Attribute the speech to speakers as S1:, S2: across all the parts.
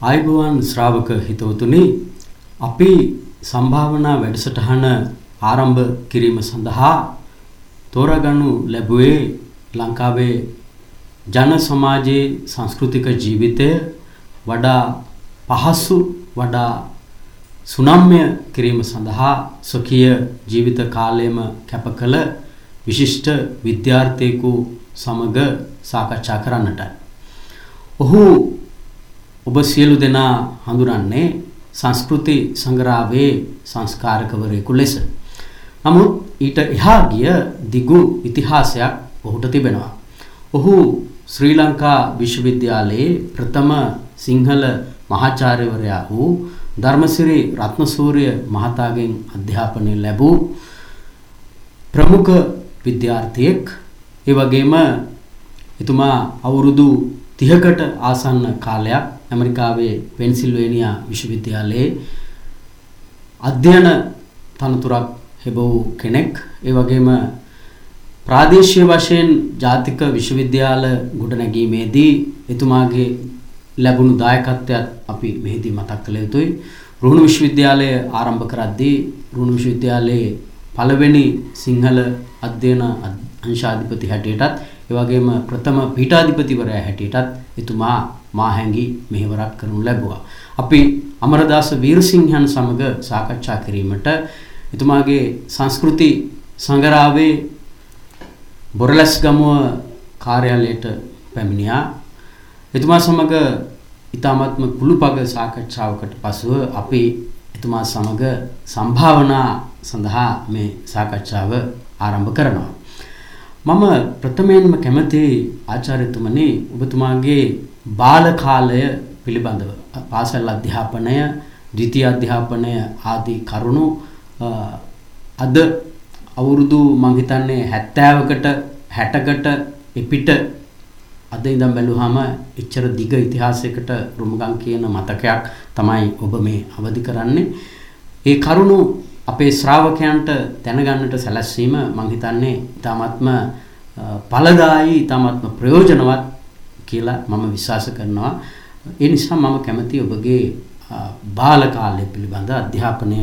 S1: ආයුබෝවන් ශ්‍රාවක හිතවතුනි අපි සම්භාවනා වැඩසටහන ආරම්භ කිරීම සඳහා තෝරාගනු ලැබුවේ ලංකාවේ ජන සමාජයේ සංස්කෘතික ජීවිතය වඩා පහසු වඩා සුනම්‍ය කිරීම සඳහා ස්වකීය ජීවිත කාලයම කැප කළ විශිෂ්ට විද්‍යාර්ථයෙකු සමග සාකච්ඡා කරන්නටයි. ඔහු ඔබ සියලු දෙනා හඳුනන්නේ සංස්කෘති සංග්‍රහයේ සංස්කාරකවරයෙකු ලෙස. නමුත් ඊට එහා ගිය දිගු ඉතිහාසයක් ඔහුට තිබෙනවා. ඔහු ශ්‍රී ලංකා විශ්වවිද්‍යාලයේ ප්‍රථම සිංහල මහාචාර්යවරයා වූ ධර්මසිරි රත්නසූරිය මහතාගෙන් අධ්‍යාපනය ලැබූ ප්‍රමුඛ විද්‍යාර්ථියෙක් ඒ වගේම එතුමා අවුරුදු 30කට ආසන්න කාලයක් ඇමරිකාවේ පෙන්සිල්වේනියා විශ්වවිද්‍යාලයේ අධ්‍යයන තනතුරක් හෙබවූ කෙනෙක් ඒ වගේම ප්‍රාදේශීය වශයෙන් ජාතික විශ්වවිද්‍යාල ගොඩනැගීමේදී එතුමාගේ ලැබුණු දායකත්වයක් අපි මෙහිදී මතක් කළ යුතුයි. රුහුණු විශ්වවිද්‍යාලය ආරම්භ කරද්දී රුහුණු විශ්වවිද්‍යාලයේ පළවෙනි සිංහල අධ්‍යයන අංශාධිපති හැටියටත් ඒ වගේම ප්‍රථම පීඨාධිපතිවරයා හැටියටත් එතුමා මාහැඟි මෙහෙවරක් කරනු ලැබුවා. අපි අමරදාස වීරසිංහයන් සමග සාකච්ඡා කිරීමට එතුමාගේ සංස්කෘති සංගරාවේ බොරලැස් ගමුව කාර්යාලයට පැමිණියා. එතුමා සමග ඊ타මත්ම කුළුපග සාකච්ඡාවකට පසුව අපි එතුමා සමග සම්භාවනා සඳහා මේ සාකච්ඡාව ආරම්භ කරනවා. මම ප්‍රථමයෙන්ම කැමති ආචාර්යතුමනි ඔබතුමාගේ බාල කාලය පිළිබඳව පාසල් අධ්‍යාපනය, ද්විතීයි අධ්‍යාපනය ආදී කරුණු අද අවුරුදු මං හිතන්නේ 70කට 60කට එපිට අද ඉඳන් බැලුවාම එච්චර දිග ඉතිහාසයකට රුමගම් කියන මතකයක් තමයි ඔබ මේ අවදි කරන්නේ. ඒ කරුණු අපේ ශ්‍රාවකයන්ට දැනගන්නට සැලැස්වීම මං හිතන්නේ ඊ타මත්ම ඵලදායී ඊ타මත්ම ප්‍රයෝජනවත් කියලා මම විශ්වාස කරනවා. ඒ නිසා මම කැමති ඔබගේ බාල කාලය පිළිබඳ අධ්‍යාපනය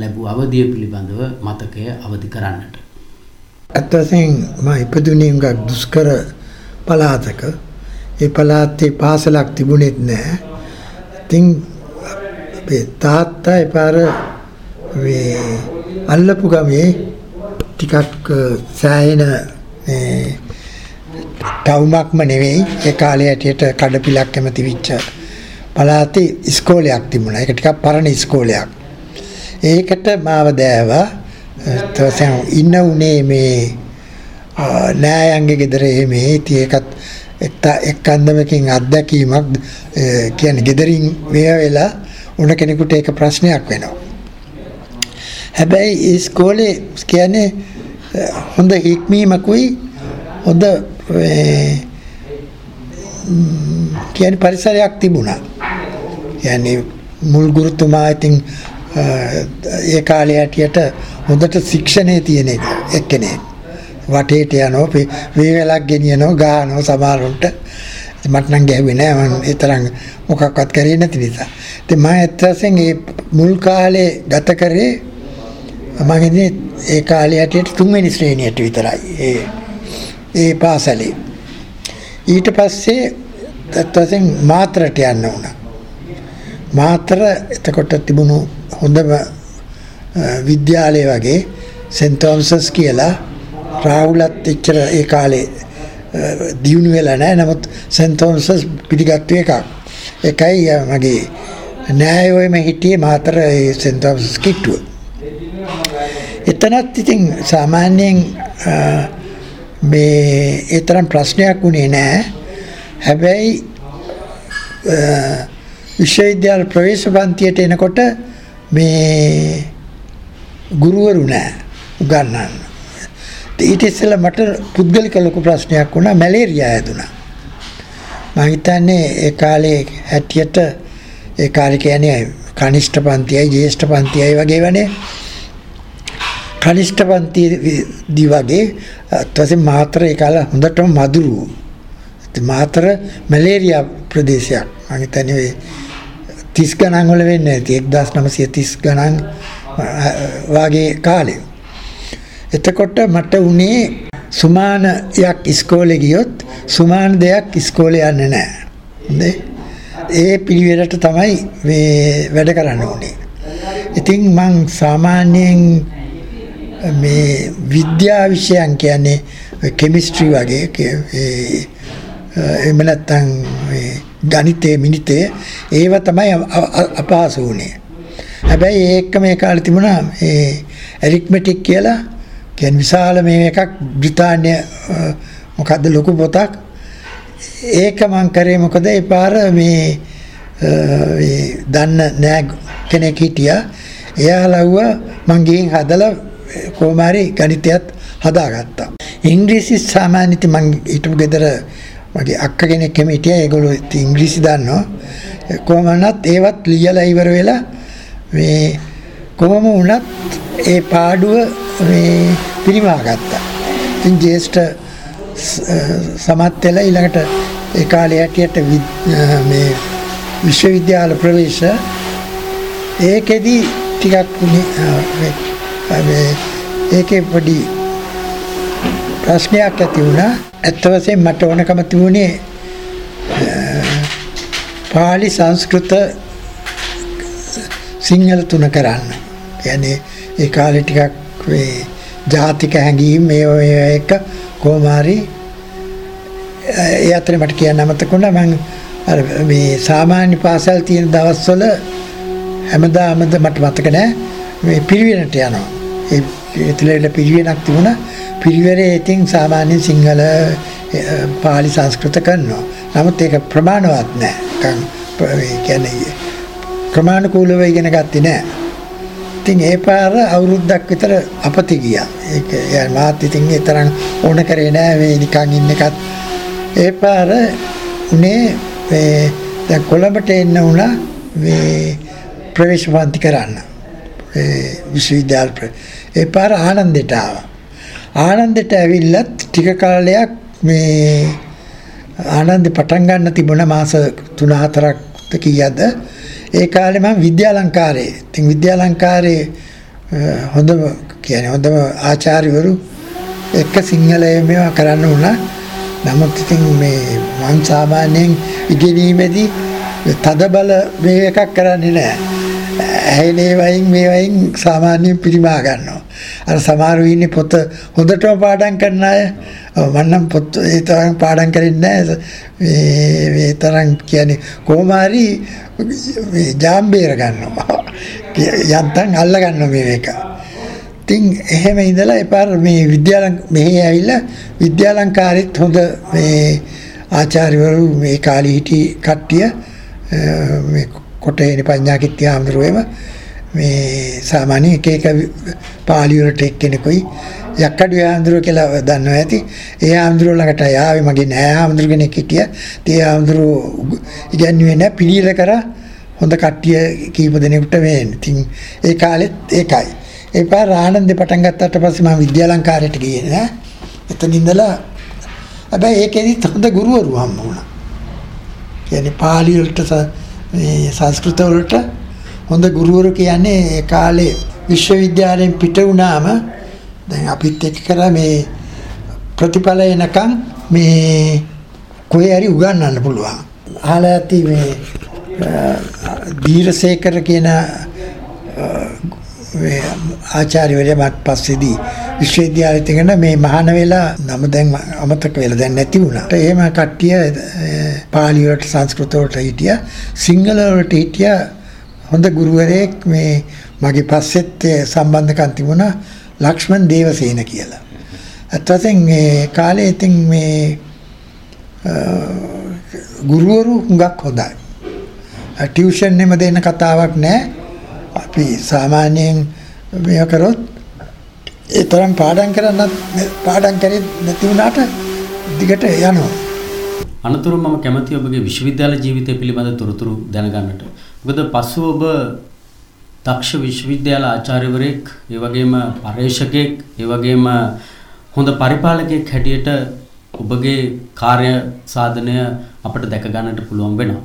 S1: ලැබූ අවධිය පිළිබඳව මතකය අවදි කරන්නට.
S2: ඇත්ත වශයෙන් මම ඉපදුනේ උඟ දුෂ්කර පළාතක. ඒ පළාතේ පාසලක් තිබුණෙත් නැහැ. ඉතින් අපේ තාත්තා එපාර මේ අල්ලපු ගමේ ටිකක් සෑහෙන මේ ටවුමක්ම නෙවෙයි ඒ කාලේ ඇටියට කඩපිලක් කැමති විච්ච පළාතේ ඉස්කෝලයක් තිබුණා. ඒක ටිකක් පරණ ඉස්කෝලයක්. ඒකට මාව දෑවා. තවසම් ඉන්න උනේ මේ නෑයන්ගේ ගෙදර එහෙම ඉතින් ඒකත් එක්ත එක්කන්දමකින් අත්දැකීමක් කියන්නේ ගෙදරින් මෙය වෙලා උන කෙනෙකුට ඒක ප්‍රශ්නයක් වෙනවා. හැබැයි ඉස්කෝලේ කියන්නේ හොඳ හික්මීමකුයි හොඳ කියන්නේ පරිසරයක් තිබුණා. කියන්නේ මුල් ගුරුතුමා ඉතින් ඒ කාලේ හැටියට හොඳට ශික්ෂණයේ තියෙන එක්කෙනෙක්. වටේට යනවා වේවැලක් ගෙනියනවා ගානවා සමහරුන්ට මට නම් ගැහුවේ නෑ මම ඒ තරම් මොකක්වත් කරේ නැති නිසා ඉතින් මම ඇත්තටම මේ මුල් කාලේ ගත කරේ මම හිතන්නේ ඒ කාලේ හැටියට තුන්වෙනි ශ්‍රේණියට විතරයි. ඒ ඒ පාසලේ. ඊට පස්සේ ඇත්ත වශයෙන් මාත්‍රට යන්න වුණා. මාත්‍ර එතකොට තිබුණු හොඳම විද්‍යාලය වගේ සෙන්ට් තෝමසස් කියලා රාහුලත් එච්චර ඒ කාලේ දියුණු වෙලා නැහැ. නමුත් සෙන්ට් තෝමසස් පිළිගත්තු එකක්. ඒකයි මගේ නෑයෝෙම හිටියේ මාතර ඒ සෙන්ට් තෝමසස් කිට්ටුව. එතනත් ඉතින් සාමාන්‍යයෙන් මේ ඒ තරම් ප්‍රශ්නයක් වුණේ නැහැ. හැබැයි විශ්වවිද්‍යාල ප්‍රවේශ පන්තියට එනකොට මේ ගුරුවරු නැහැ උගන්වන්න. ඊට ඉස්සෙල්ලා මට පුද්ගලික ලොකු ප්‍රශ්නයක් වුණා මැලේරියා හැදුනා. මම හිතන්නේ ඒ කාලේ හැටියට ඒ කාලේ කියන්නේ කනිෂ්ඨ පන්තියයි ජ්‍යෙෂ්ඨ පන්තියයි වගේ වනේ. කනිෂ්ඨ පන්තියදී වගේ ඊටසේ මාතර ඒ කාලේ හොඳටම මදුරු. මාතර මැලේරියා ප්‍රදේශයක්. මම හිතන්නේ තිස් ගණන් වල වෙන්නේ නැති 1930 ගණන් වාගේ කාලේ. එතකොට මට උනේ සුමානයක් ඉස්කෝලේ ගියොත් සුමාන දෙයක් ඉස්කෝලේ යන්නේ නැහැ. හොඳේ. ඒ පිළිවෙලට තමයි මේ වැඩ කරන්න ඕනේ. ඉතින් මං සාමාන්‍යයෙන් මේ විද්‍යා විෂයන් කියන්නේ කෙමිස්ට්‍රි වගේ එහෙම නැත්නම් ගණිතයේ මිනිතේ ඒව තමයි අපහසු වුණේ. හැබැයි ඒක මේ කාලේ තිබුණා ඒ ඇරිත්මැටික් කියලා. කියන්නේ විශාල මේ එකක් බ්‍රිතාන්‍ය මොකද්ද ලොකු පොතක්. ඒක මං කරේ මොකද ඒ පාර මේ දන්න නෑ කෙනෙක් හිටියා. එයා ලව්වා මං ගිහින් හදලා කොහොම හරි ගණිතයත් හදාගත්තා. ඉංග්‍රීසි සාමාන්‍යයෙන් මං හිටපු ගෙදර මගේ අක්ක කෙනෙක් එමෙ හිටියා ඒගොල්ලෝ ඉංග්‍රීසි දන්නවා. කොහොම වුණත් ඒවත් ලියලා ඉවර වෙලා මේ කොහොම වුණත් ඒ පාඩුව මේ පිරිමා ගත්තා. ඉතින් ජේෂ්ඨ සමත් වෙලා ඊළඟට ඒ කාලේ හැටියට මේ විශ්වවිද්‍යාල ප්‍රවේශ ඒකෙදි ටිකක් මේ ඒකේ පොඩි ප්‍රශ්නයක් ඇති වුණා. ඇත්ත වශයෙන්ම මට ඕනකම තිබුණේ පාලි සංස්කෘත සිංහල තුන කරන්න. يعني ඒ කාලේ ටිකක් මේ ජාතික හැඟීම් මේ එක කොහොම හරි ඒ අතරේ මට කියන්න අමතක වුණා මම අර මේ සාමාන්‍ය පාසල් තියෙන දවස්වල හැමදාමද මට මතක නෑ මේ පිරිවෙනට යනවා. ඒ ඒතලෙල පිරිවෙනක් තිබුණා. පිරිවෙරේ ඉතින් සාමාන්‍ය සිංහල පාලි සංස්කෘත කරනවා. නමුත් ඒක ප්‍රමාණවත් නෑ. නිකන් කියන්නේ ක්‍රමානුකූලව ඉගෙන ගත්තේ නෑ. ඉතින් ඒ පාර අවුරුද්දක් විතර අපති ගියා. ඒක මාත් ඉතින් ඒ තරම් ඕන කරේ නෑ මේ නිකන් ඉන්න එකත්. ඒ පාර උනේ මේ දැන් කොළඹට එන්න උනා මේ ප්‍රවේශ පන්ති කරන්න. ඒ විශ්වවිද්‍යාල ඒ පාර ආනන්දෙට ආවා. ආනන්දෙට ඇවිල්ලත් ටික කාලයක් මේ ආනන්ද පටන් ගන්න තිබුණ මාස 3-4ක් කීයද ඒ කාලේ මම විද්‍යාලංකාරයේ ඉතින් විද්‍යාලංකාරයේ හොඳම කියන්නේ හොඳම ආචාර්යවරු එක සිංහලයේ මේවා කරන්න උනා නමුත් ඉතින් මේ මං සාමාන්‍යයෙන් ඉගෙනීමේදී තද බල මේ එකක් කරන්නේ නැහැ. ඇහෙනේ වයින් මේ වයින් සාමාන්‍යයෙන් පිරිමා ගන්නවා. අර සමහරව ඉන්නේ පොත හොඳටම පාඩම් කරන අය. මම නම් පොත් ඒ තරම් පාඩම් කරන්නේ නැහැ. මේ මේ තරම් කියන්නේ කොහොම හරි මේ ජාම්බේර ගන්නවා. යන්තම් අල්ල ගන්නවා මේ එක. ඉතින් එහෙම ඉඳලා එපාර මේ විද්‍යාලං මෙහි ඇවිල්ලා විද්‍යාලංකාරෙත් හොඳ මේ ආචාර්යවරු මේ කාලේ හිටි කට්ටිය මේ කොටේනි පඤ්ඤාකිත්‍ය ආමඳුරේම මේ සාමාන්‍ය එක එක පාලි වලට එක්කෙනෙකුයි යක්කඩුවේ ආමඳුර කියලා දන්නවා ඇති. ඒ ආමඳුර ළඟට ආවේ මගේ නෑ ආමඳුර කෙනෙක් හිටියා. ඒ ආමඳුර ඉගැන්වුවේ නෑ පිළිල කරා හොඳ කට්ටිය කීප දෙනෙකුට මේ. ඉතින් ඒ කාලෙත් ඒකයි. ඒ පාර ආනන්දේ පටන් ගත්තාට පස්සේ මම විද්‍යාලංකාරයට ගියේ නෑ. එතන ඉඳලා හැබැයි ඒකෙදිත් හොඳ ගුරුවරු හම්බ වුණා. කියන්නේ පාලි වලට මේ සංස්කෘත වලට හොඳ ගුරුවරු කියන්නේ ඒ කාලේ විශ්වවිද්‍යාලයෙන් පිට වුණාම දැන් අපිත් එක්ක කරා මේ ප්‍රතිඵල එනකන් මේ කොහේ හරි උගන්වන්න පුළුවන්. අහලා ඇති මේ දීරසේකර කියන ආචාර්යවරයා මත් පස්සේදී විශ්වවිද්‍යාලෙට ගෙන මේ මහාන වෙලා නම දැන් අමතක වෙලා දැන් නැති වුණා. එහෙම කට්ටිය පාලි වලට සංස්කෘත වලට හිටියා. සිංහල වලට හිටියා හොඳ ගුරුවරයෙක් මේ මගේ පස්සෙත් සම්බන්ධකම් තිබුණා ලක්ෂ්මන් දේවසේන කියලා. අත් වශයෙන් මේ කාලේ ඉතින් මේ ගුරුවරු හුඟක් හොඳයි. ටියුෂන් එම දෙන්න කතාවක් නැහැ. අපි සාමාන්‍යයෙන් මේව කරොත් ඒ තරම් පාඩම් කරන්නත් පාඩම් කරේ නැති වුණාට දිගට යනවා.
S1: අනතුරු මම කැමති ඔබගේ විශ්වවිද්‍යාල ජීවිතය පිළිබඳ තොරතුරු දැනගන්නට. මොකද පසුව ඔබ දක්ෂ විශ්වවිද්‍යාල ආචාර්යවරයෙක්, ඒ වගේම පර්යේෂකයෙක්, ඒ වගේම හොඳ පරිපාලකයෙක් හැටියට ඔබගේ කාර්ය සාධනය අපට දැක ගන්නට පුළුවන් වෙනවා.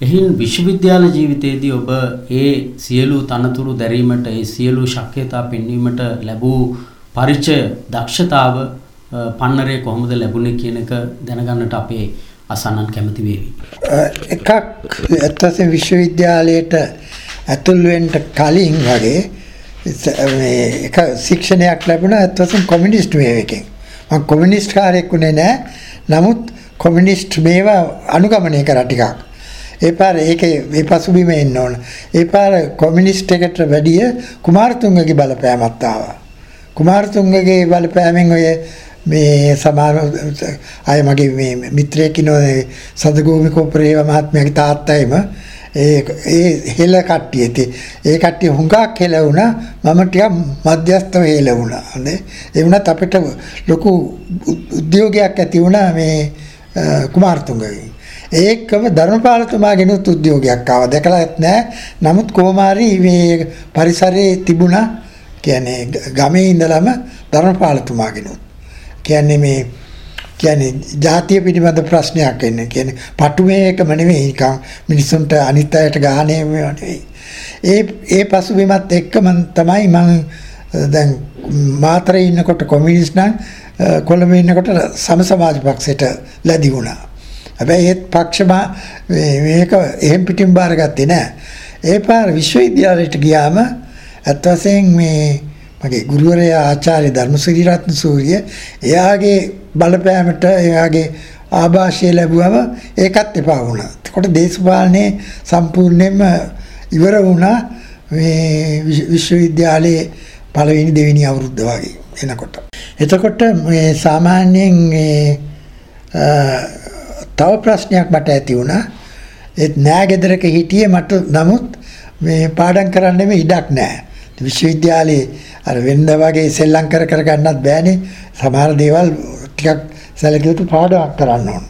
S1: එහින් විශ්වවිද්‍යාල ජීවිතයේදී ඔබ ඒ සියලු තනතුරු දැරීමට ඒ සියලු ශක්්‍යතා පෙන්වීමට ලැබූ පරිචය දක්ෂතාව පන්නරේ කොහොමද ලැබුණේ කියන එක දැනගන්නට අපේ අසන්නන් කැමති වේවි.
S2: එකක් ඇත්තසෙන් විශ්වවිද්‍යාලයට ඇතුල් වෙන්න කලින් වගේ මේ එක ශික්ෂණයක් ලැබුණා ඇත්තසෙන් කොමියුනිස්ට් වේව එකෙන්. මම කොමියුනිස්ට් කාර්යයක් උනේ නැහැ. නමුත් කොමියුනිස්ට් මේවා අනුගමනය කරා ටිකක්. ඒ පාර ඒකේ මේ පසුබිම එන්න ඕන. ඒ පාර කොමියුනිස්ට් එකට වැඩිය කුමාරතුංගගේ බලපෑමක් ආවා. කුමාරතුංගගේ බලපෑමෙන් ඔය මේ සමාන අය මගේ මේ මිත්‍රයෙක් ඉන්නවා සදගෝමි කොපරේව මහත්මයාගේ තාත්තයිම. ඒ ඒ හෙල කට්ටිය. ඉතින් ඒ කට්ටිය හුඟක් හෙල වුණා. මම ටිකක් මධ්‍යස්ථව හෙල වුණා. නේ? ඒ වුණත් අපිට ලොකු උද්‍යෝගයක් ඇති වුණා මේ කුමාරතුංගගෙන් ඒකම ධර්මපාලතුමාගෙන උද්‍යෝගයක් ආවා දැකලාත් නැහැ නමුත් කොහොමාරි මේ පරිසරයේ තිබුණා කියන්නේ ගමේ ඉඳලම ධර්මපාලතුමාගෙන කියන්නේ මේ කියන්නේ ජාතිය පිළිබඳ ප්‍රශ්නයක් එන්නේ. කියන්නේ පටුමේකම නෙවෙයි නිකන් මිනිසුන්ට අනිත් අයට ගහන්නේ නෙවෙයි. ඒ ඒ පසුබිමත් එක්කම තමයි මම දැන් මාතරේ ඉන්නකොට කොමියුනිස්ට් නම් කොළඹ ඉන්නකොට සම සමාජ පක්ෂයට ලැබි වුණා. හැබැයි ඒත් පක්ෂම මේක එහෙම් පිටින් බාරගත්තේ නෑ. ඒ පාර විශ්වවිද්‍යාලයට ගියාම අත් වශයෙන් මේ මගේ ගුරුවරයා ආචාර්ය ධර්මසිරි රත්න සූරිය එයාගේ බලපෑමට එයාගේ ආభాෂය ලැබුවම ඒකත් එපා වුණා. එතකොට දේශපාලනේ සම්පූර්ණයෙන්ම ඉවර වුණා මේ විශ්වවිද්‍යාලයේ පළවෙනි දෙවෙනි අවුරුද්ද වගේ එනකොට. එතකොට මේ සාමාන්‍යයෙන් මේ තව ප්‍රශ්නයක් මට ඇති වුණා. ඒත් නෑ ගෙදරක හිටියේ මට නමුත් මේ පාඩම් කරන්නෙම ඉඩක් නෑ. විශ්වවිද්‍යාලයේ අර වෙන්න වගේ සෙල්ලම් කර කර ගන්නත් බෑනේ. සමහර දේවල් ටිකක් සැලකිලිට පාඩමක් කරන්න ඕන.